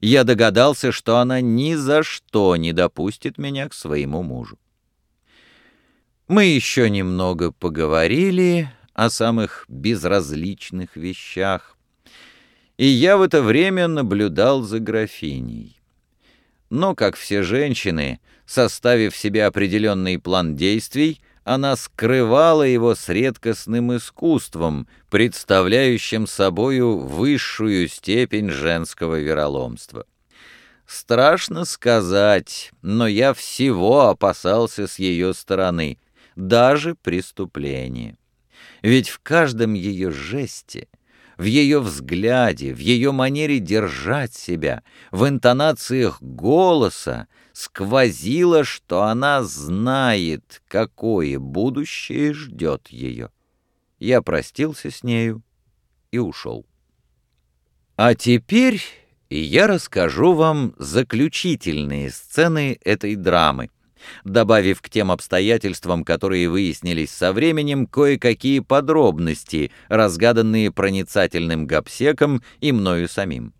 я догадался, что она ни за что не допустит меня к своему мужу. Мы еще немного поговорили о самых безразличных вещах, и я в это время наблюдал за графиней. Но, как все женщины, составив себе определенный план действий, она скрывала его с редкостным искусством, представляющим собою высшую степень женского вероломства. Страшно сказать, но я всего опасался с ее стороны, даже преступления. Ведь в каждом ее жесте — в ее взгляде, в ее манере держать себя, в интонациях голоса сквозило, что она знает, какое будущее ждет ее. Я простился с нею и ушел. А теперь я расскажу вам заключительные сцены этой драмы, добавив к тем обстоятельствам, которые выяснились со временем, кое-какие подробности, разгаданные проницательным гапсеком и мною самим.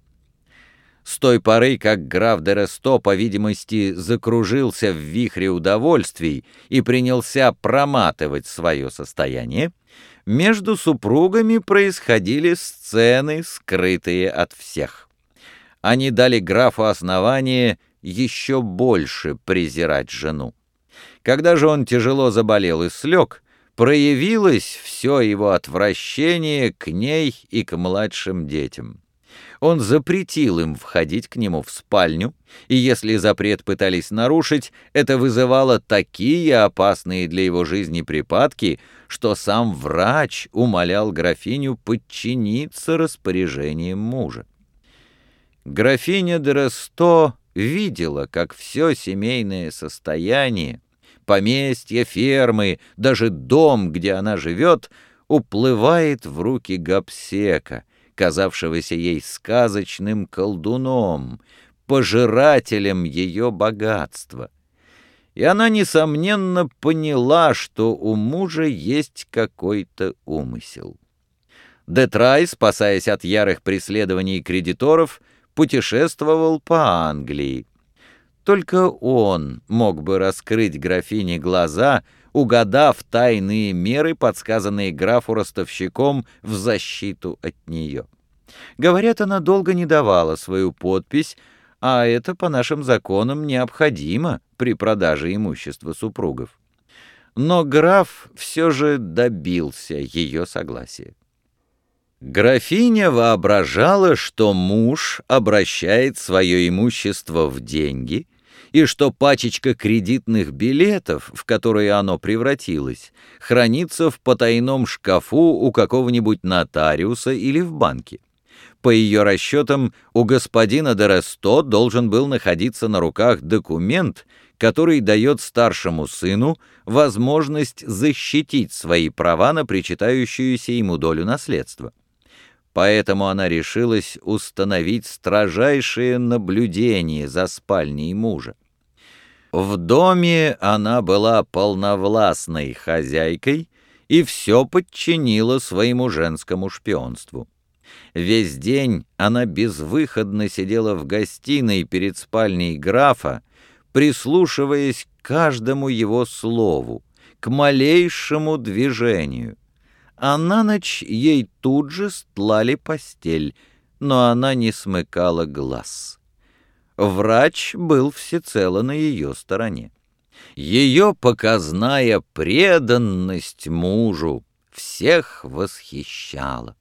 С той поры, как граф де Ресто, по видимости, закружился в вихре удовольствий и принялся проматывать свое состояние, между супругами происходили сцены, скрытые от всех. Они дали графу основание еще больше презирать жену. Когда же он тяжело заболел и слег, проявилось все его отвращение к ней и к младшим детям. Он запретил им входить к нему в спальню, и если запрет пытались нарушить, это вызывало такие опасные для его жизни припадки, что сам врач умолял графиню подчиниться распоряжениям мужа. Графиня де видела, как все семейное состояние, поместье, фермы, даже дом, где она живет, уплывает в руки Гапсека, казавшегося ей сказочным колдуном, пожирателем ее богатства. И она, несомненно, поняла, что у мужа есть какой-то умысел. Детрай, спасаясь от ярых преследований кредиторов, путешествовал по Англии. Только он мог бы раскрыть графине глаза, угадав тайные меры, подсказанные графу ростовщиком в защиту от нее. Говорят, она долго не давала свою подпись, а это по нашим законам необходимо при продаже имущества супругов. Но граф все же добился ее согласия. Графиня воображала, что муж обращает свое имущество в деньги и что пачечка кредитных билетов, в которые оно превратилось, хранится в потайном шкафу у какого-нибудь нотариуса или в банке. По ее расчетам, у господина Дересто должен был находиться на руках документ, который дает старшему сыну возможность защитить свои права на причитающуюся ему долю наследства поэтому она решилась установить строжайшее наблюдение за спальней мужа. В доме она была полновластной хозяйкой и все подчинила своему женскому шпионству. Весь день она безвыходно сидела в гостиной перед спальней графа, прислушиваясь к каждому его слову, к малейшему движению а на ночь ей тут же стлали постель, но она не смыкала глаз. Врач был всецело на ее стороне. Ее показная преданность мужу всех восхищала.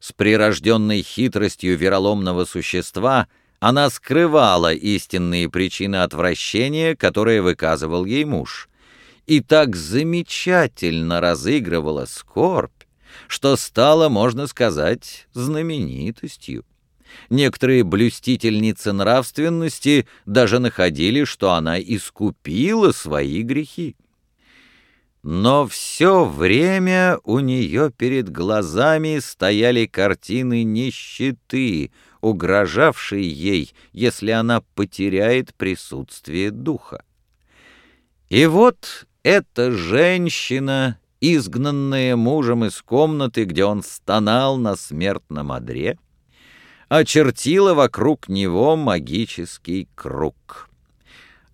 С прирожденной хитростью вероломного существа она скрывала истинные причины отвращения, которые выказывал ей муж — и так замечательно разыгрывала скорбь, что стала, можно сказать, знаменитостью. Некоторые блюстительницы нравственности даже находили, что она искупила свои грехи. Но все время у нее перед глазами стояли картины нищеты, угрожавшие ей, если она потеряет присутствие духа. И вот эта женщина, изгнанная мужем из комнаты, где он стонал на смертном одре, очертила вокруг него магический круг.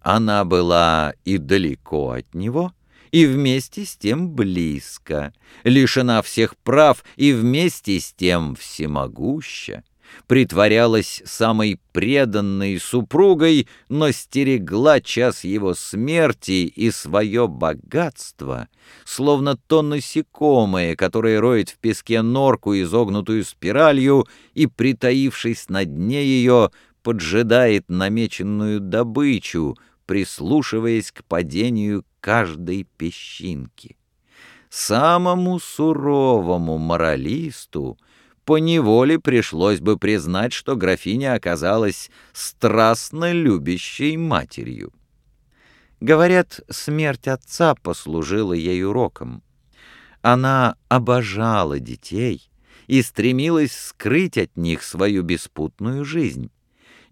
Она была и далеко от него, и вместе с тем близко, лишена всех прав и вместе с тем всемогуща притворялась самой преданной супругой, но стерегла час его смерти и свое богатство, словно то насекомое, которое роет в песке норку, изогнутую спиралью, и, притаившись на дне ее, поджидает намеченную добычу, прислушиваясь к падению каждой песчинки. Самому суровому моралисту — поневоле пришлось бы признать, что графиня оказалась страстно любящей матерью. Говорят, смерть отца послужила ей уроком. Она обожала детей и стремилась скрыть от них свою беспутную жизнь.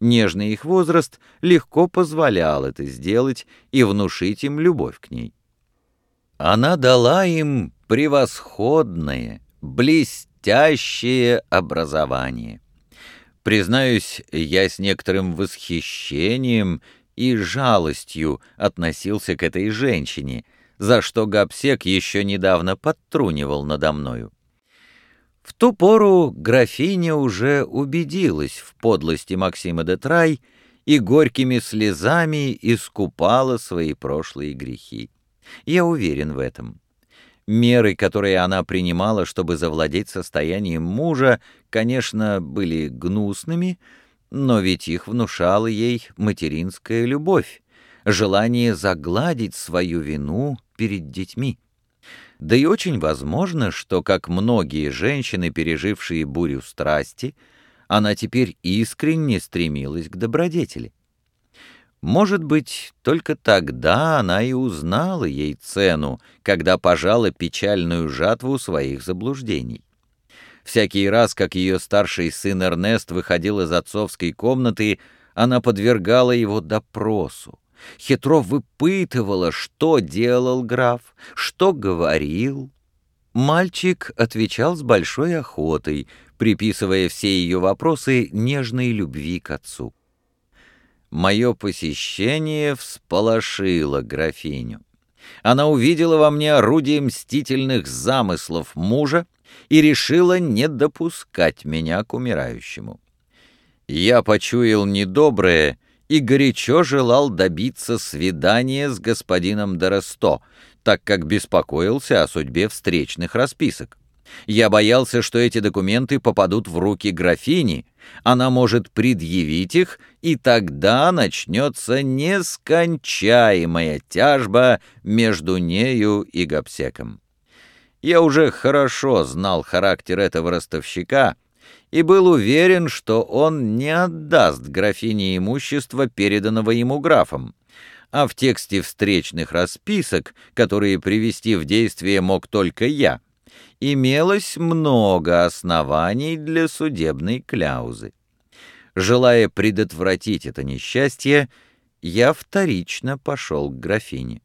Нежный их возраст легко позволял это сделать и внушить им любовь к ней. Она дала им превосходное, блестящее, блестящее образование. Признаюсь, я с некоторым восхищением и жалостью относился к этой женщине, за что Гапсек еще недавно подтрунивал надо мною. В ту пору графиня уже убедилась в подлости Максима де Трай и горькими слезами искупала свои прошлые грехи. Я уверен в этом. Меры, которые она принимала, чтобы завладеть состоянием мужа, конечно, были гнусными, но ведь их внушала ей материнская любовь, желание загладить свою вину перед детьми. Да и очень возможно, что, как многие женщины, пережившие бурю страсти, она теперь искренне стремилась к добродетели. Может быть, только тогда она и узнала ей цену, когда пожала печальную жатву своих заблуждений. Всякий раз, как ее старший сын Эрнест выходил из отцовской комнаты, она подвергала его допросу. Хитро выпытывала, что делал граф, что говорил. Мальчик отвечал с большой охотой, приписывая все ее вопросы нежной любви к отцу. Мое посещение всполошило графиню. Она увидела во мне орудие мстительных замыслов мужа и решила не допускать меня к умирающему. Я почуял недоброе и горячо желал добиться свидания с господином Доросто, так как беспокоился о судьбе встречных расписок. Я боялся, что эти документы попадут в руки графини, она может предъявить их, и тогда начнется нескончаемая тяжба между нею и Гапсеком. Я уже хорошо знал характер этого ростовщика и был уверен, что он не отдаст графине имущество, переданного ему графом, а в тексте встречных расписок, которые привести в действие мог только я — имелось много оснований для судебной кляузы. Желая предотвратить это несчастье, я вторично пошел к графине.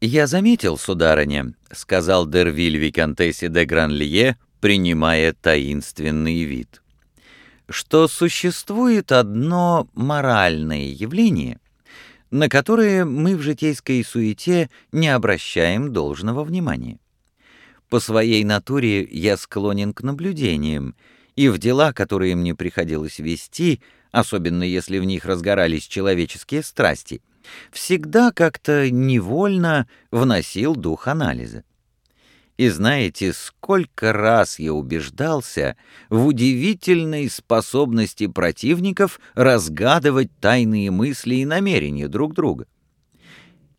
«Я заметил, сударыня», — сказал Дервиль Викантессе де Гранлие, принимая таинственный вид, «что существует одно моральное явление, на которое мы в житейской суете не обращаем должного внимания. По своей натуре я склонен к наблюдениям, и в дела, которые мне приходилось вести, особенно если в них разгорались человеческие страсти, всегда как-то невольно вносил дух анализа. И знаете, сколько раз я убеждался в удивительной способности противников разгадывать тайные мысли и намерения друг друга.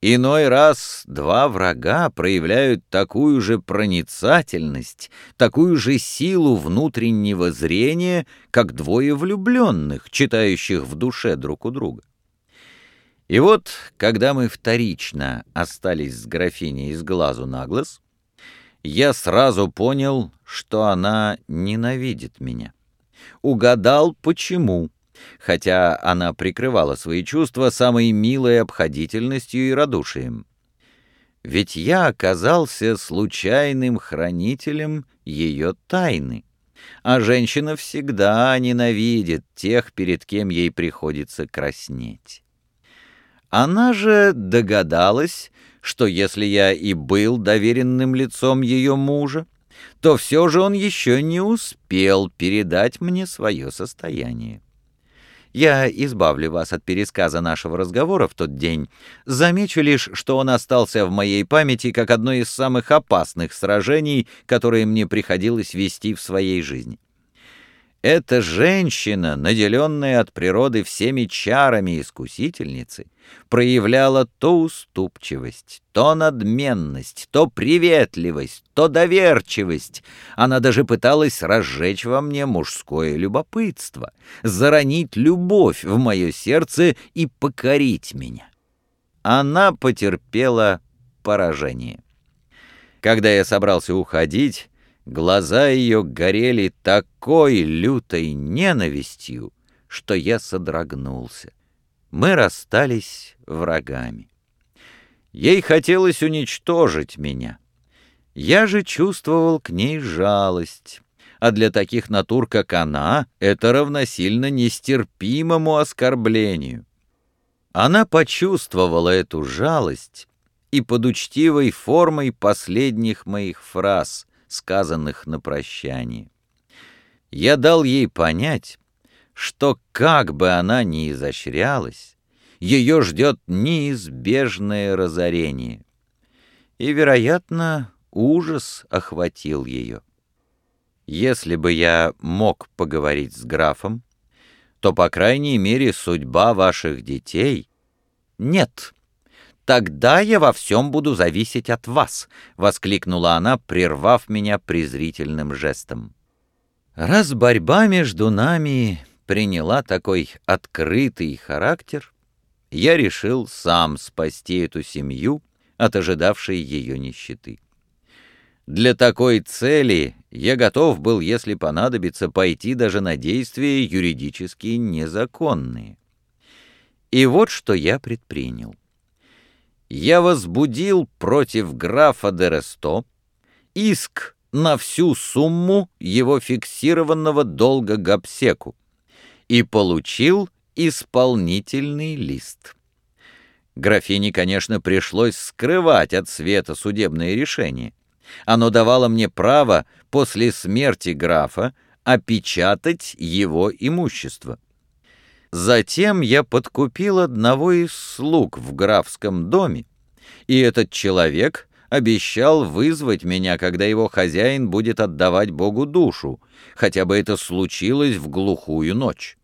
Иной раз два врага проявляют такую же проницательность, такую же силу внутреннего зрения, как двое влюбленных, читающих в душе друг у друга. И вот, когда мы вторично остались с графиней из глазу на глаз, я сразу понял, что она ненавидит меня. Угадал, почему хотя она прикрывала свои чувства самой милой обходительностью и радушием. Ведь я оказался случайным хранителем ее тайны, А женщина всегда ненавидит тех, перед кем ей приходится краснеть. Она же догадалась, что если я и был доверенным лицом ее мужа, то все же он еще не успел передать мне свое состояние. Я избавлю вас от пересказа нашего разговора в тот день. Замечу лишь, что он остался в моей памяти как одно из самых опасных сражений, которые мне приходилось вести в своей жизни. Эта женщина, наделенная от природы всеми чарами искусительницы, проявляла то уступчивость, то надменность, то приветливость, то доверчивость. Она даже пыталась разжечь во мне мужское любопытство, заронить любовь в мое сердце и покорить меня. Она потерпела поражение. Когда я собрался уходить, Глаза ее горели такой лютой ненавистью, что я содрогнулся. Мы расстались врагами. Ей хотелось уничтожить меня. Я же чувствовал к ней жалость, а для таких натур, как она, это равносильно нестерпимому оскорблению. Она почувствовала эту жалость и под учтивой формой последних моих фраз сказанных на прощание. Я дал ей понять, что как бы она ни изощрялась, ее ждет неизбежное разорение. И, вероятно, ужас охватил ее. Если бы я мог поговорить с графом, то, по крайней мере, судьба ваших детей... Нет, «Тогда я во всем буду зависеть от вас», — воскликнула она, прервав меня презрительным жестом. Раз борьба между нами приняла такой открытый характер, я решил сам спасти эту семью от ожидавшей ее нищеты. Для такой цели я готов был, если понадобится, пойти даже на действия юридически незаконные. И вот что я предпринял я возбудил против графа Дересто иск на всю сумму его фиксированного долга Гапсеку и получил исполнительный лист. Графине, конечно, пришлось скрывать от света судебное решение. Оно давало мне право после смерти графа опечатать его имущество. Затем я подкупил одного из слуг в графском доме, и этот человек обещал вызвать меня, когда его хозяин будет отдавать Богу душу, хотя бы это случилось в глухую ночь.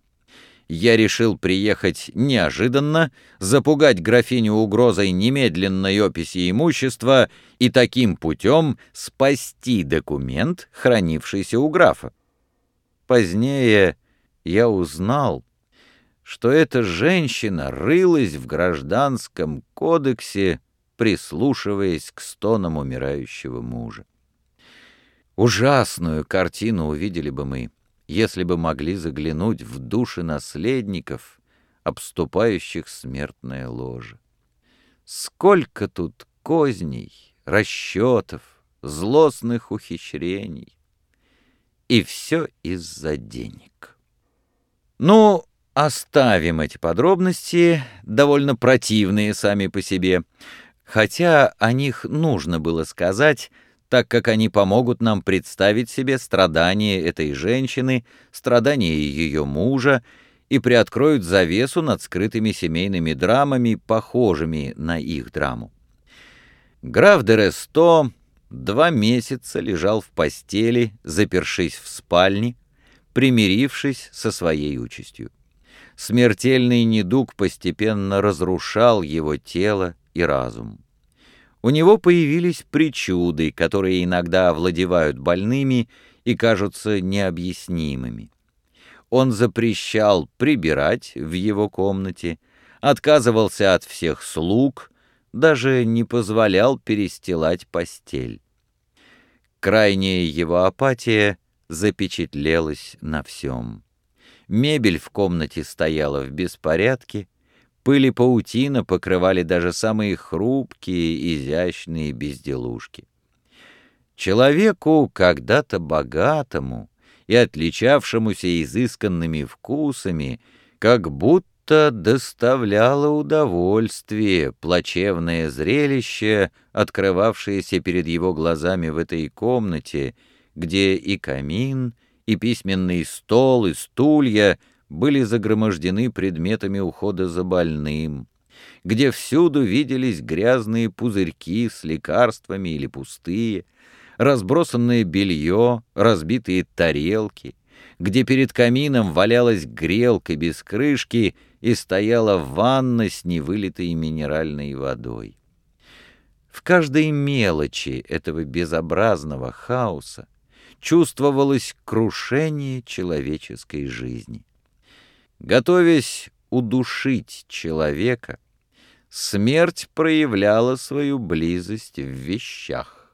Я решил приехать неожиданно, запугать графиню угрозой немедленной описи имущества и таким путем спасти документ, хранившийся у графа. Позднее я узнал, что эта женщина рылась в гражданском кодексе, прислушиваясь к стонам умирающего мужа. Ужасную картину увидели бы мы, если бы могли заглянуть в души наследников, обступающих смертное ложе. Сколько тут козней, расчетов, злостных ухищрений. И все из-за денег. Ну, Оставим эти подробности, довольно противные сами по себе, хотя о них нужно было сказать, так как они помогут нам представить себе страдания этой женщины, страдания ее мужа и приоткроют завесу над скрытыми семейными драмами, похожими на их драму. Граф де два месяца лежал в постели, запершись в спальне, примирившись со своей участью смертельный недуг постепенно разрушал его тело и разум. У него появились причуды, которые иногда овладевают больными и кажутся необъяснимыми. Он запрещал прибирать в его комнате, отказывался от всех слуг, даже не позволял перестилать постель. Крайняя его апатия запечатлелась на всем. Мебель в комнате стояла в беспорядке, пыль и паутина покрывали даже самые хрупкие, изящные безделушки. Человеку, когда-то богатому и отличавшемуся изысканными вкусами, как будто доставляло удовольствие плачевное зрелище, открывавшееся перед его глазами в этой комнате, где и камин, и письменный стол, и стулья были загромождены предметами ухода за больным, где всюду виделись грязные пузырьки с лекарствами или пустые, разбросанное белье, разбитые тарелки, где перед камином валялась грелка без крышки и стояла ванна с невылитой минеральной водой. В каждой мелочи этого безобразного хаоса чувствовалось крушение человеческой жизни. Готовясь удушить человека, смерть проявляла свою близость в вещах.